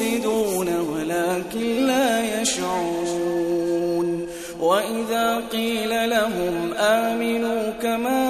المفسدون ولكن لا يشعرون. وإذا قيل لهم آمنوا كما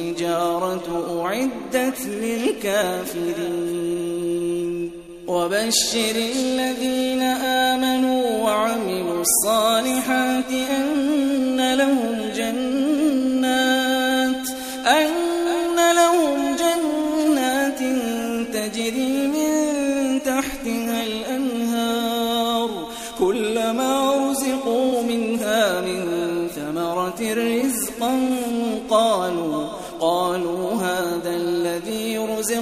والحجارة أعدت للكافرين. وبشر الذين آمنوا وعملوا الصالحات أن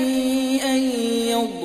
أن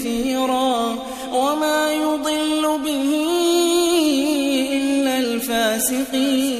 كثيرا وما يضل به إلا الفاسقين.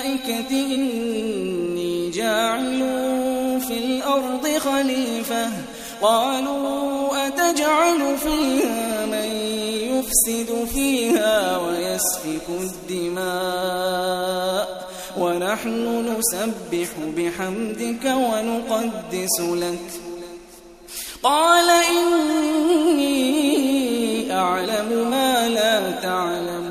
إني جاعل في الأرض خليفة. قالوا أتجعل فيها من يفسد فيها ويسفك الدماء؟ ونحن نسبح بحمدك ونقدس لك. قال إني أعلم ما لا تعلمون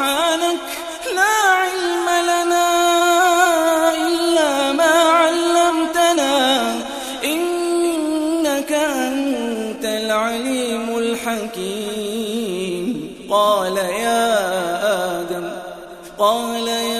سبحانك لا علم لنا إلا ما علمتنا. إنك أنت العليم الحكيم. قال يا آدم قال يا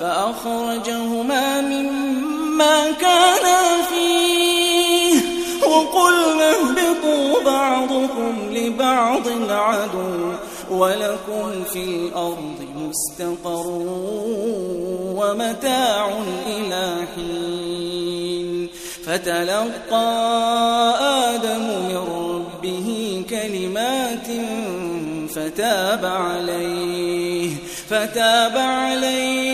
فأخرجهما مما كانا فيه. وقلنا اهبطوا بعضكم لبعض عدو ولكم في الأرض مستقر ومتاع إلى حين. فتلقى آدم من ربه كلمات فتاب عليه. فتاب عليه.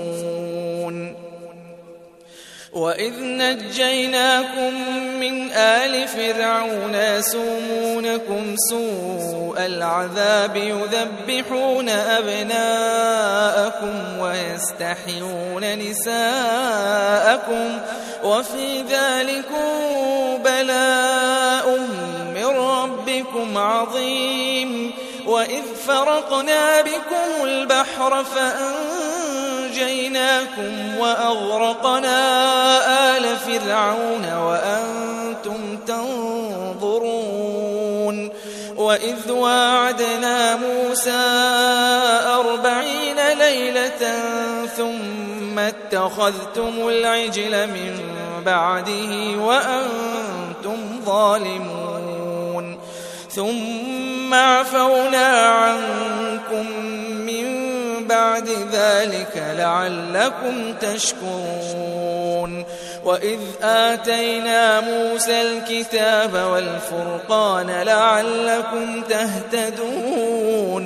وإذ نجيناكم من آل فرعون يسومونكم سوء العذاب يذبحون أبناءكم ويستحيون نساءكم وفي ذلكم بلاء من ربكم عظيم وإذ فرقنا بكم البحر فأنجيناكم وأغرقنا آل فرعون وأنتم تنظرون وإذ واعدنا موسى أربعين ليلة ثم اتخذتم العجل من بعده وأنتم ظالمون ثم عفونا عنكم بعد ذلك لعلكم تشكرون. وإذ آتينا موسى الكتاب والفرقان لعلكم تهتدون.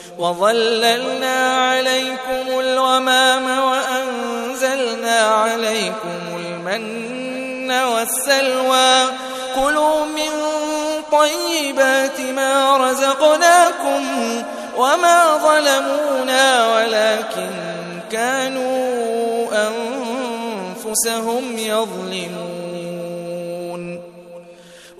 وظللنا عليكم الغمام وأنزلنا عليكم المن والسلوى. كلوا من طيبات ما رزقناكم وما ظلمونا ولكن كانوا أنفسهم يظلمون.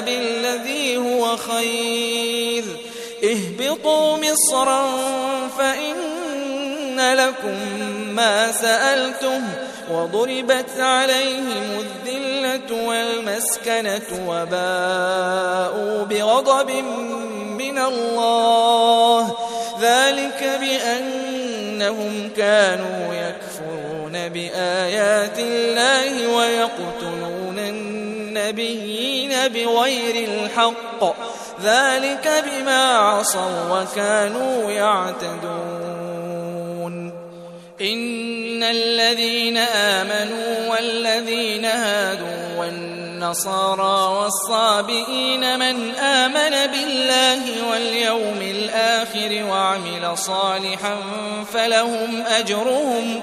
بالذي هو خير. اهبطوا مصرا فإن لكم ما سألتم. وضربت عليهم الذلة والمسكنة وباءوا بغضب من الله. ذلك بأنهم كانوا يكفرون بآيات الله ويقتلون النبيين بغير الحق. ذلك بما عصوا وكانوا يعتدون. إن الذين آمنوا والذين هادوا والنصارى والصابئين من آمن بالله واليوم الآخر وعمل صالحا فلهم أجرهم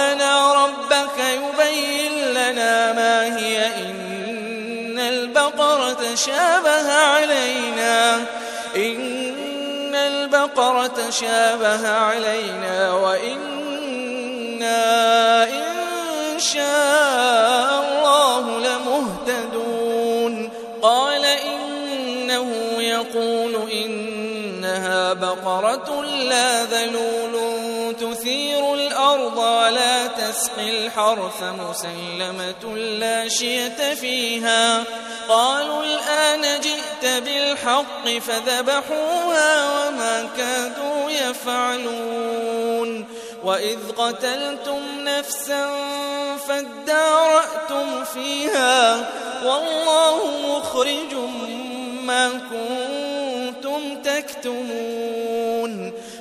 البقرة شابه علينا. إن البقرة شابه علينا وإنا إن شاء الله لمهتدون. قال إنه يقول إنها بقرة لا ذلول ولا تسقي الحرث مسلمة لا فيها. قالوا الآن جئت بالحق فذبحوها وما كادوا يفعلون. وإذ قتلتم نفسا فادارأتم فيها. والله مخرج ما كنتم تكتمون.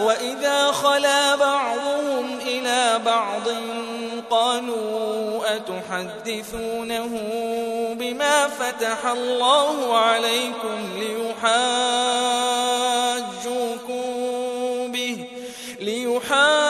وإذا خلا بعضهم إلى بعض قالوا أتحدثونه بما فتح الله عليكم ليحاجوكم به ليحاجوكم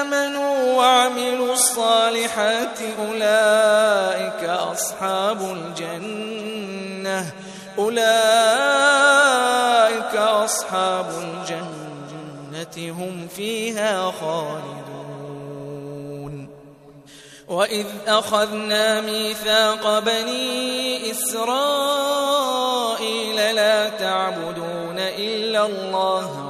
آمنوا وعملوا الصالحات أولئك أصحاب الجنة. أولئك أصحاب الجنة هم فيها خالدون. وإذ أخذنا ميثاق بني إسرائيل لا تعبدون إلا الله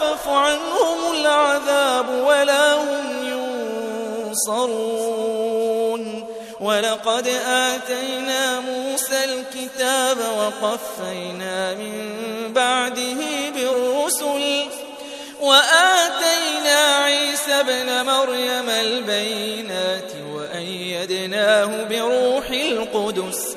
يخفف عنهم العذاب ولا هم ينصرون. ولقد آتينا موسى الكتاب وقفينا من بعده بالرسل وآتينا عيسى ابن مريم البينات وأيدناه بروح القدس.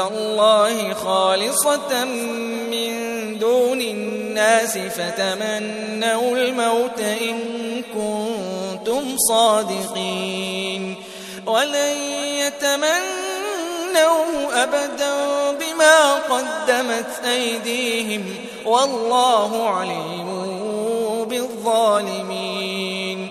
الله خالصة من دون الناس فتمنوا الموت إن كنتم صادقين ولن يتمنوه أبدا بما قدمت أيديهم والله عليم بالظالمين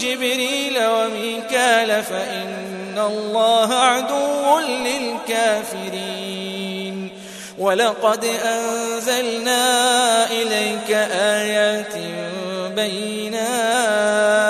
وجبريل وميكال فإن الله عدو للكافرين. ولقد أنزلنا إليك آيات بينات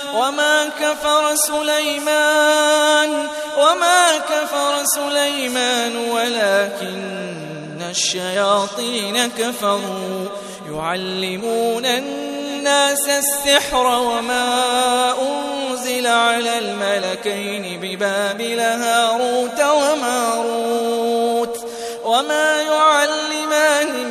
وما كفر سليمان وما كفر سليمان ولكن الشياطين كفروا يعلمون الناس السحر وما أنزل على الملكين ببابل هاروت وماروت وما يعلمان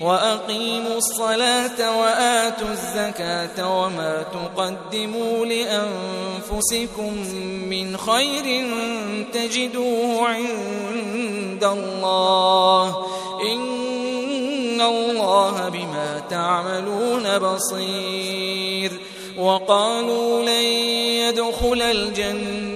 وأقيموا الصلاة وآتوا الزكاة وما تقدموا لأنفسكم من خير تجدوه عند الله إن الله بما تعملون بصير وقالوا لن يدخل الجنة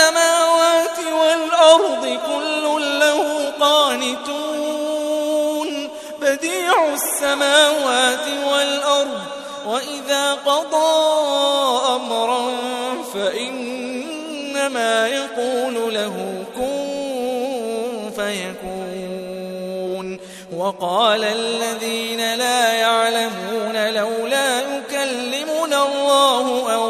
السماوات والأرض كل له قانتون. بديع السماوات والأرض وإذا قضى أمرا فإنما يقول له كن فيكون. وقال الذين لا يعلمون لولا يكلمنا الله أو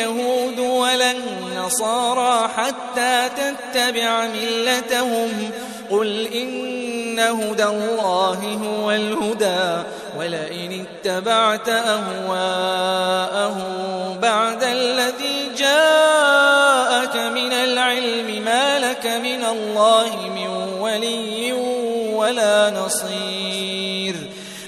اليهود ولا النصارى حتى تتبع ملتهم. قل إن هدى الله هو الهدى ولئن اتبعت أهواءهم بعد الذي جاءك من العلم ما لك من الله من ولي ولا نصير.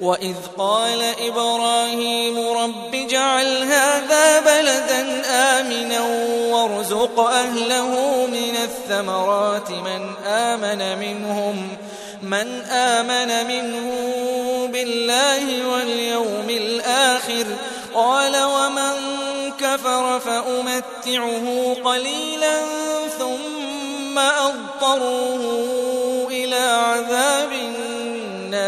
وإذ قال إبراهيم رب اجعل هذا بلدا آمنا وارزق أهله من الثمرات من آمن منهم من آمن منهم بالله واليوم الآخر. قال ومن كفر فأمتعه قليلا ثم أضطره إلى عذاب النار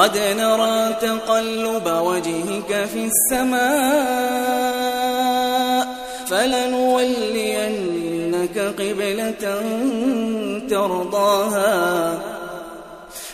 قد نرى تقلب وجهك في السماء فلنولينك قبلة ترضاها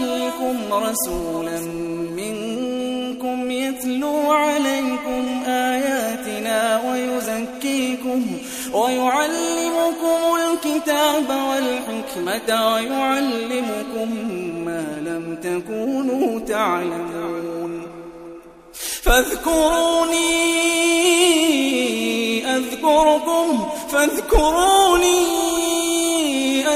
فيكم رسولا منكم يتلو عليكم آياتنا ويزكيكم ويعلمكم الكتاب والحكمة ويعلمكم ما لم تكونوا تعلمون. فاذكروني أذكركم فاذكروني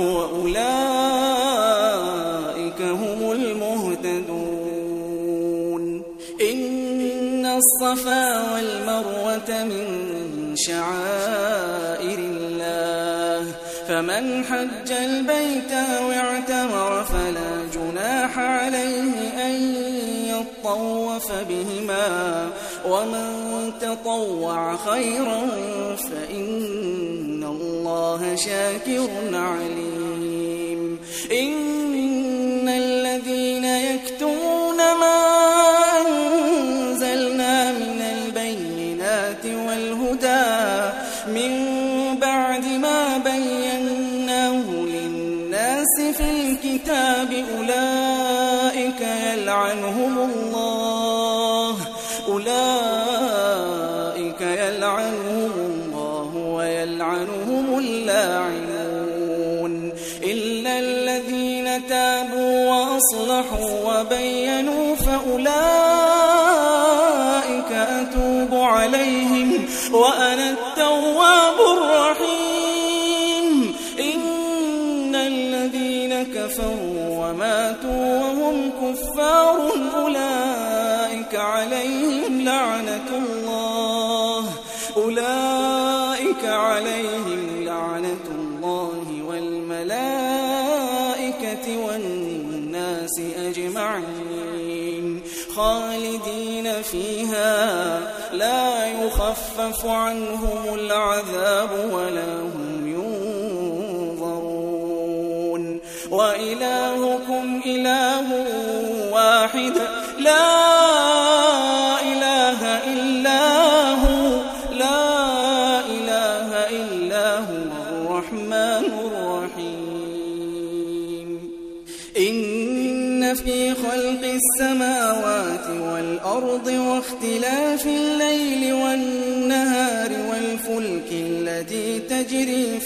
وأولئك هم المهتدون. إن الصفا والمروة من شعائر الله. فمن حج البيت واعتمر فلا جناح عليه أن يطوف بهما. ومن تطوع خيرا فإن الله شاكر عليم. إن تابوا وأصلحوا وبينوا فأولئك أتوب عليهم وأنا التواب يخفف عنهم العذاب ولا هم ينظرون. وإلهكم إله واحد لا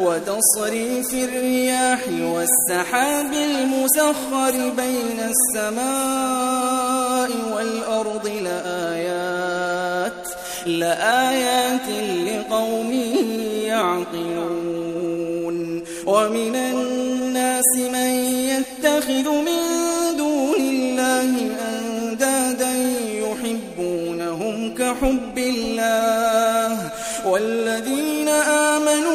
وتصريف الرياح والسحاب المسخر بين السماء والأرض لآيات لآيات لقوم يعقلون. ومن الناس من يتخذ من دون الله أندادا يحبونهم كحب الله والذين آمنوا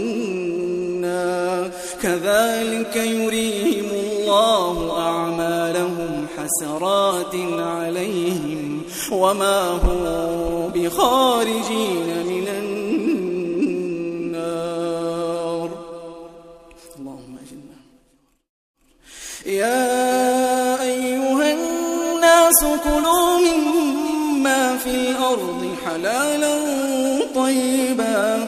كذلك يريهم الله أعمالهم حسرات عليهم وما هم بخارجين من النار. اللهم أجلنا يا أيها الناس كلوا مما في الأرض حلالا طيبا.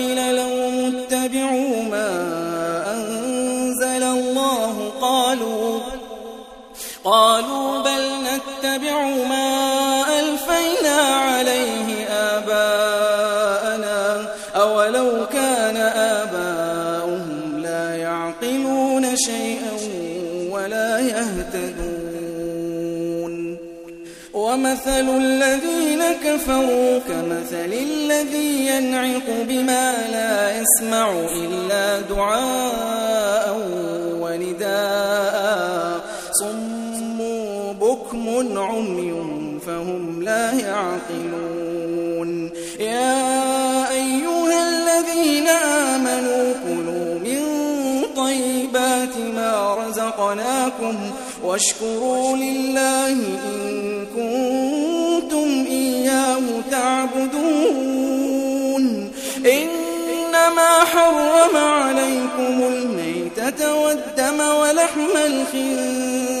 نتبع ما ألفينا عليه آباءنا أولو كان آباؤهم لا يعقلون شيئا ولا يهتدون. ومثل الذين كفروا كمثل الذي ينعق بما لا يسمع إلا دعاء ونداء. صم بكم عمي فهم لا يعقلون. يا أيها الذين آمنوا كلوا من طيبات ما رزقناكم واشكروا لله إن كنتم إياه تعبدون. إنما حرم عليكم الميتة والدم ولحم الخنزير.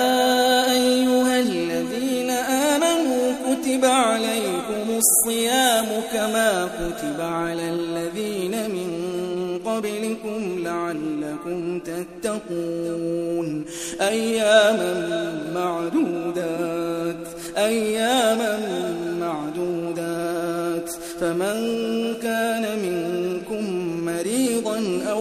الصيام كما كتب على الذين من قبلكم لعلكم تتقون. أياما معدودات أياما معدودات. فمن كان منكم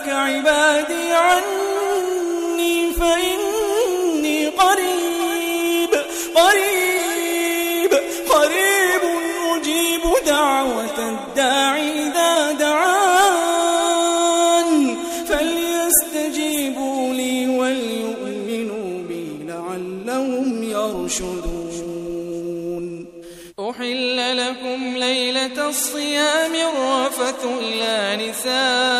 سألك عبادي عني فإني قريب قريب قريب أجيب دعوة الداعي إذا دعان. فليستجيبوا لي وليؤمنوا بي لعلهم يرشدون. أحل لكم ليلة الصيام الرفث إلى نسائكم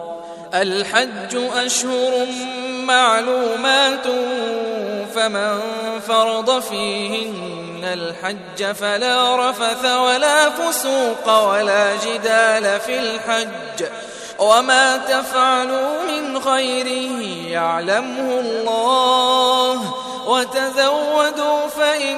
الحج أشهر معلومات فمن فرض فيهن الحج فلا رفث ولا فسوق ولا جدال في الحج وما تفعلوا من خير يعلمه الله وتزودوا فإن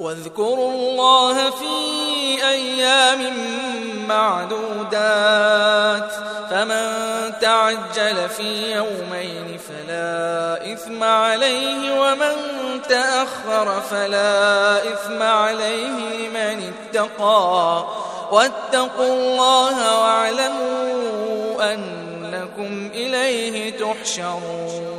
واذكروا الله في أيام معدودات فمن تعجل في يومين فلا إثم عليه ومن تأخر فلا إثم عليه لمن اتقى واتقوا الله واعلموا أنكم إليه تحشرون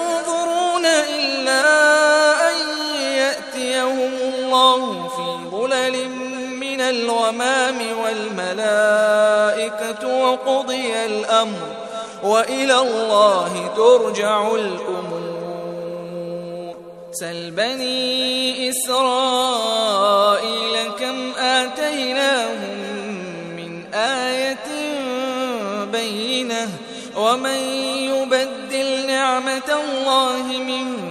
أن يأتيهم الله في ظلل من الغمام والملائكة وقضي الأمر وإلى الله ترجع الأمور سل بني إسرائيل كم آتيناهم من آية بينة ومن يبدل نعمة الله من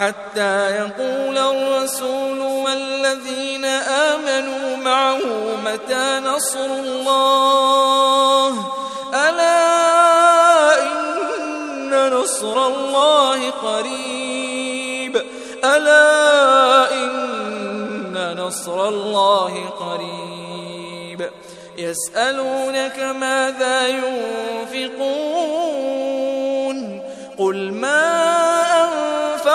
حتى يقول الرسول والذين آمنوا معه متى نصر الله؟ ألا إن نصر الله قريب. ألا إن نصر الله قريب. يسألونك ماذا ينفقون؟ قل ما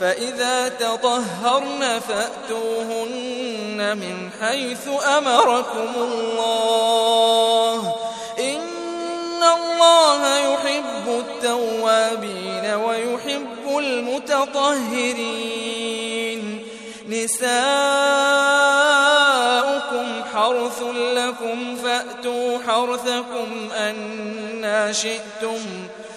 فإذا تطهرن فأتوهن من حيث أمركم الله. إن الله يحب التوابين ويحب المتطهرين. نساؤكم حرث لكم فأتوا حرثكم أنا شئتم.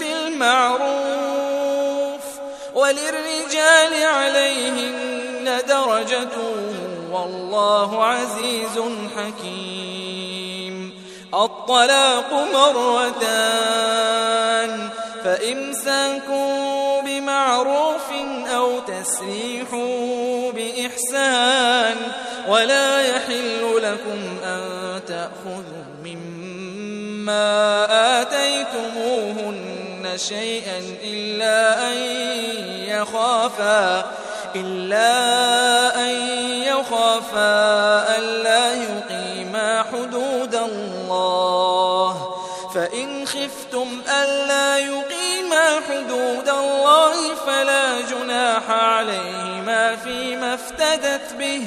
بالمعروف وللرجال عليهن درجة والله عزيز حكيم. الطلاق مرتان فإمساك بمعروف أو تسريح بإحسان ولا يحل لكم أن تأخذوا مما آتيتموهن شيئا إلا أن يخافا إلا أن يخافا ألا يقيما حدود الله. فإن خفتم ألا يقيما حدود الله فلا جناح عليهما فيما افتدت به.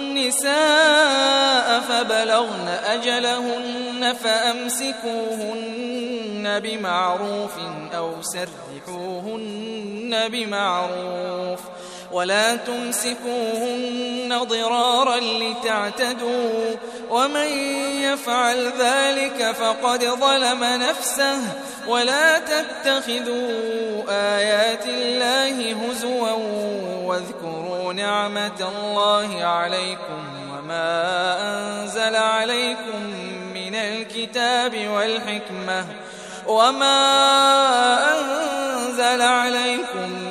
النساء فبلغن أجلهن فأمسكوهن بمعروف أو سرحوهن بمعروف ولا تمسكوهن ضرارا لتعتدوا ومن يفعل ذلك فقد ظلم نفسه ولا تتخذوا آيات الله هزوا واذكروا نعمة الله عليكم وما أنزل عليكم من الكتاب والحكمة وما أنزل عليكم من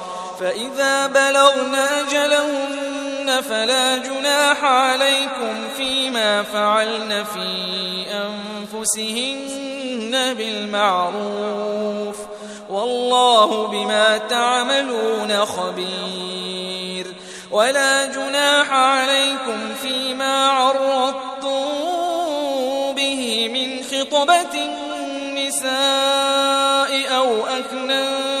فإذا بلغن أجلهن فلا جناح عليكم فيما فعلن في أنفسهن بالمعروف والله بما تعملون خبير ولا جناح عليكم فيما عرضتم به من خطبة النساء أو أكننتم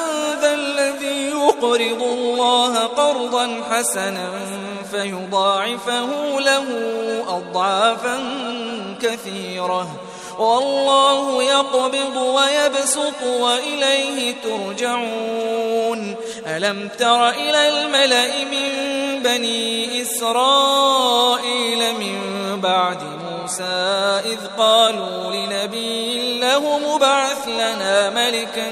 يقرض الله قرضا حسنا فيضاعفه له أضعافا كثيرة. والله يقبض ويبسط وإليه ترجعون. ألم تر إلى الملأ من بني إسرائيل من بعد موسى إذ قالوا لنبي له مبعث لنا ملكا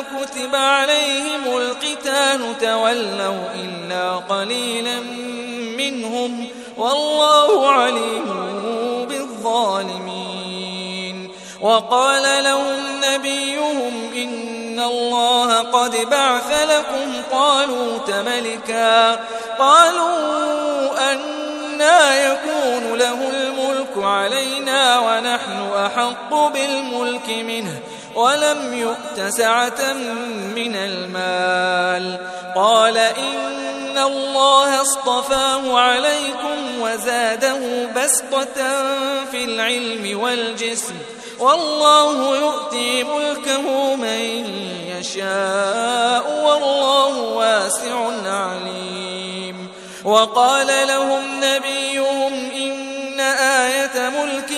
كتب عليهم القتال تولوا إلا قليلا منهم والله عليم بالظالمين. وقال لهم نبيهم إن الله قد بعث لكم طالوت ملكا. قالوا أنا يكون له الملك علينا ونحن أحق بالملك منه. ولم يؤت سعة من المال. قال إن الله اصطفاه عليكم وزاده بسطة في العلم والجسم. والله يؤتي ملكه من يشاء والله واسع عليم. وقال لهم نبيهم إن آية ملكه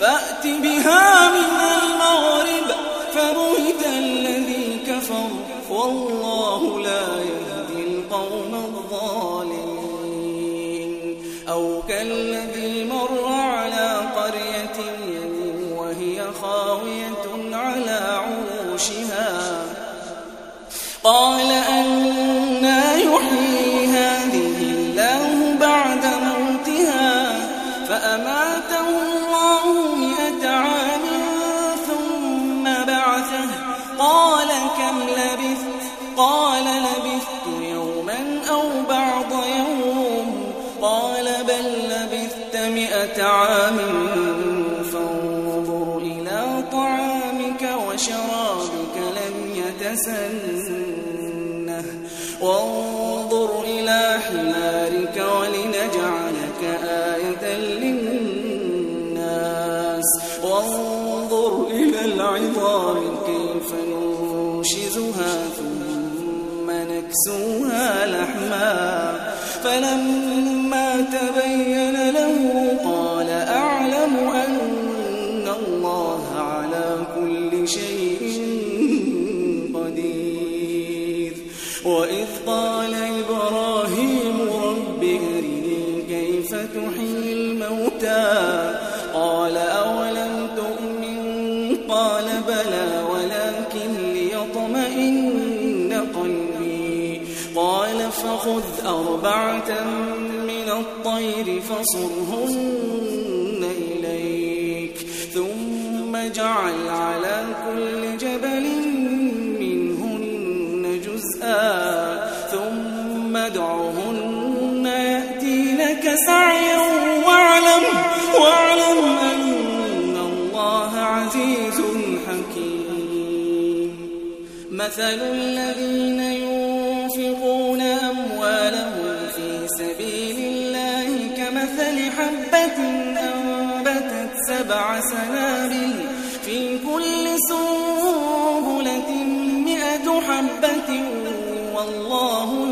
فأت بها من المغرب فبهت الذي كفر. والله ينصرهن إليك. ثم جعل على كل جبل منهن جزءا. ثم دعهن يأتي لك سعيا واعلم واعلم أن الله عزيز حكيم. مثل الذين ينفقون حبة أنبتت سبع سنابل في كل سنبلة مئة حبة والله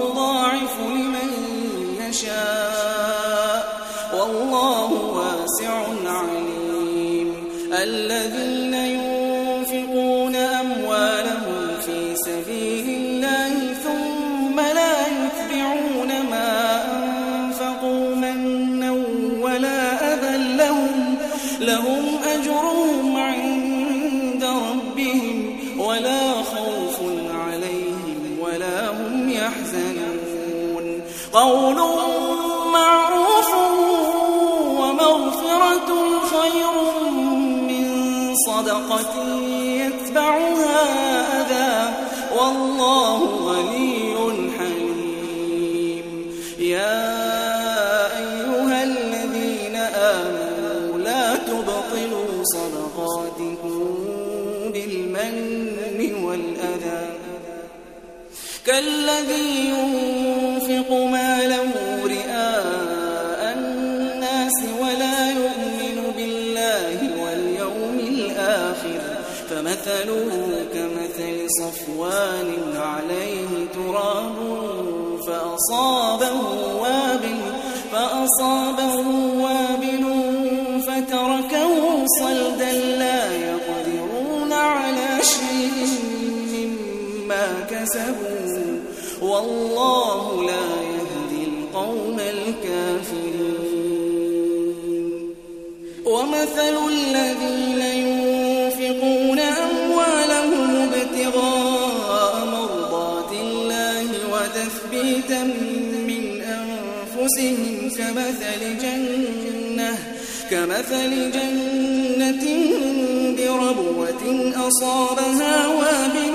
والله لا يهدي القوم الكافرين. ومثل الذين ينفقون أموالهم ابتغاء مرضات الله وتثبيتا من أنفسهم كمثل جنة كمثل جنة بربوة أصابها وابل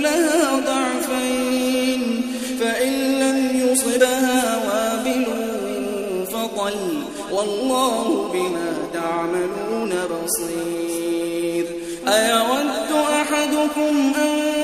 لها ضعفين فإن لم يصبها وابل فطل والله بما تعملون بصير. أيود أحدكم أن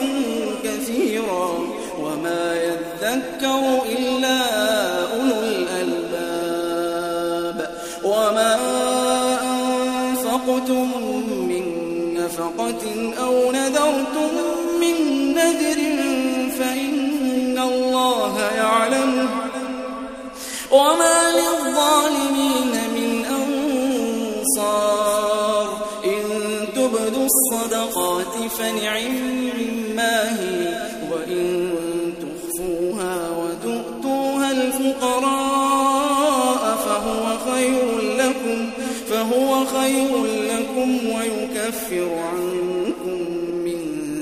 يذكر إلا أولو الألباب. وما أنفقتم من نفقة أو نذرتم من نذر فإن الله يعلمه وما للظالمين من أنصار. إن تبدوا الصدقات فنعما خير لكم ويكفر عنكم من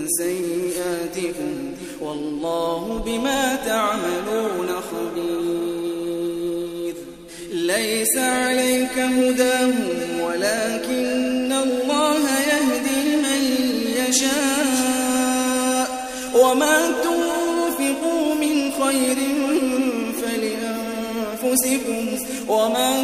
سيئاتكم والله بما تعملون خبير. ليس عليك هداهم ولكن الله يهدي من يشاء. وما تنفقوا من خير فلأنفسكم وما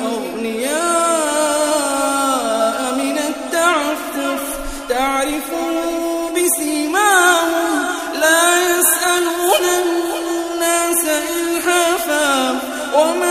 أغنياء من التعفف. بسيماهم لا يسألون الناس إلحافا. وما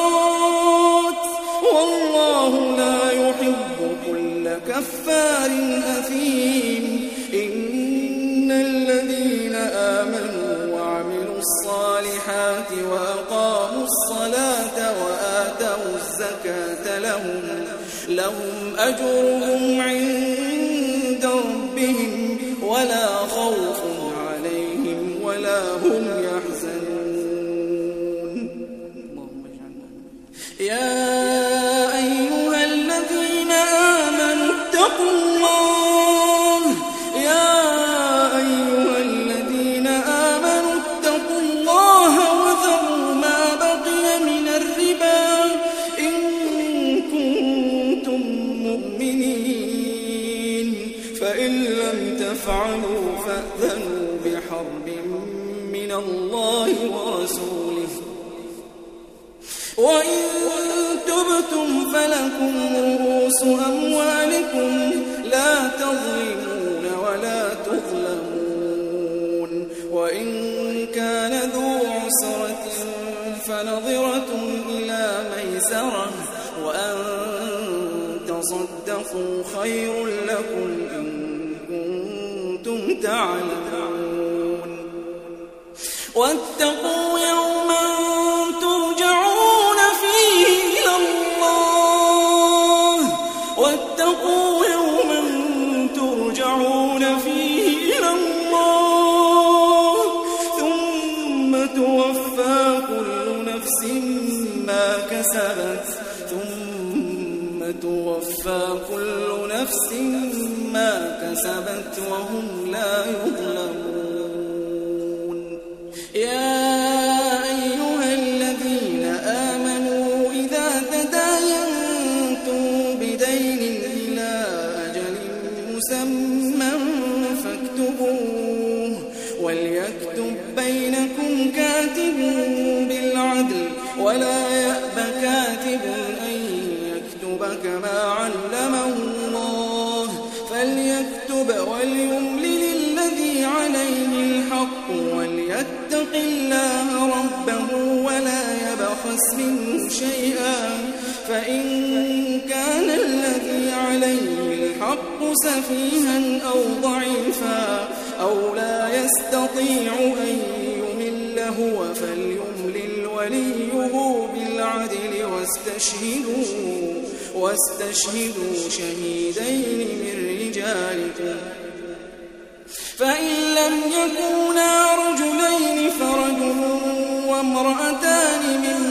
كفار أثيم إن الذين آمنوا وعملوا الصالحات وأقاموا الصلاة وآتوا الزكاة لهم لهم أجرهم عند ربهم ولا خير لكم إن كنتم تعلمون. سفيها أو ضعيفا أو لا يستطيع أن يمل هو فليملل وليه بالعدل واستشهدوا, واستشهدوا شهيدين من رجالكم فإن لم يكونا رجلين فرجل وامرأتان ممن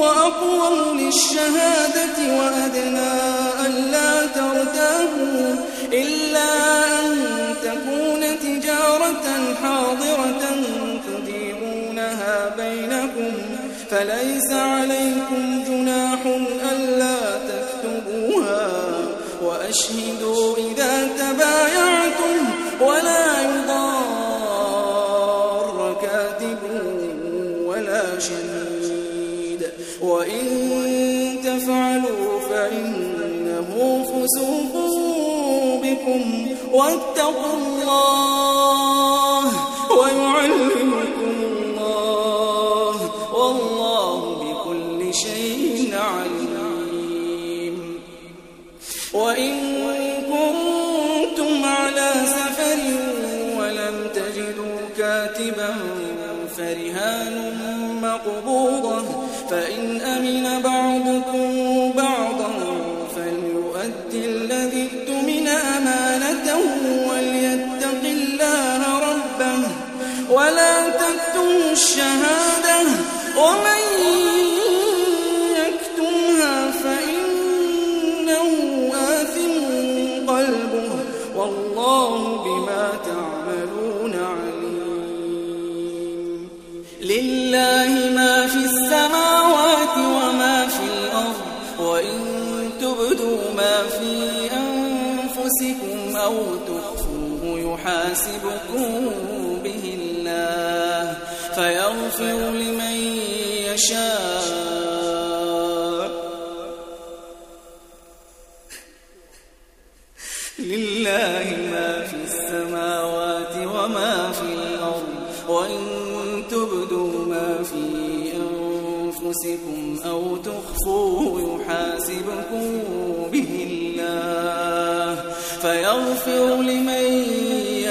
وأقوم للشهادة وأدنى ألا ترتابوا إلا أن تكون تجارة حاضرة تديرونها بينكم فليس عليكم جناح ألا تكتبوها وأشهدوا quanto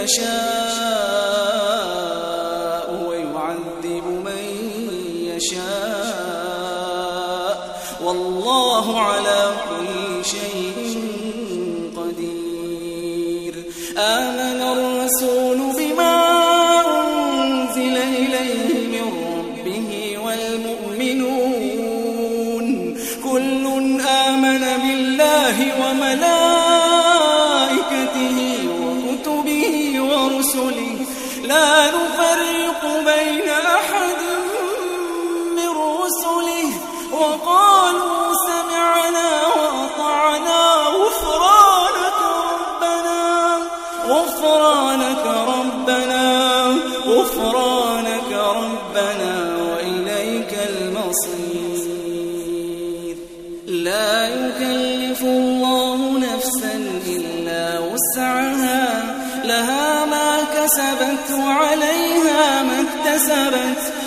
يشاء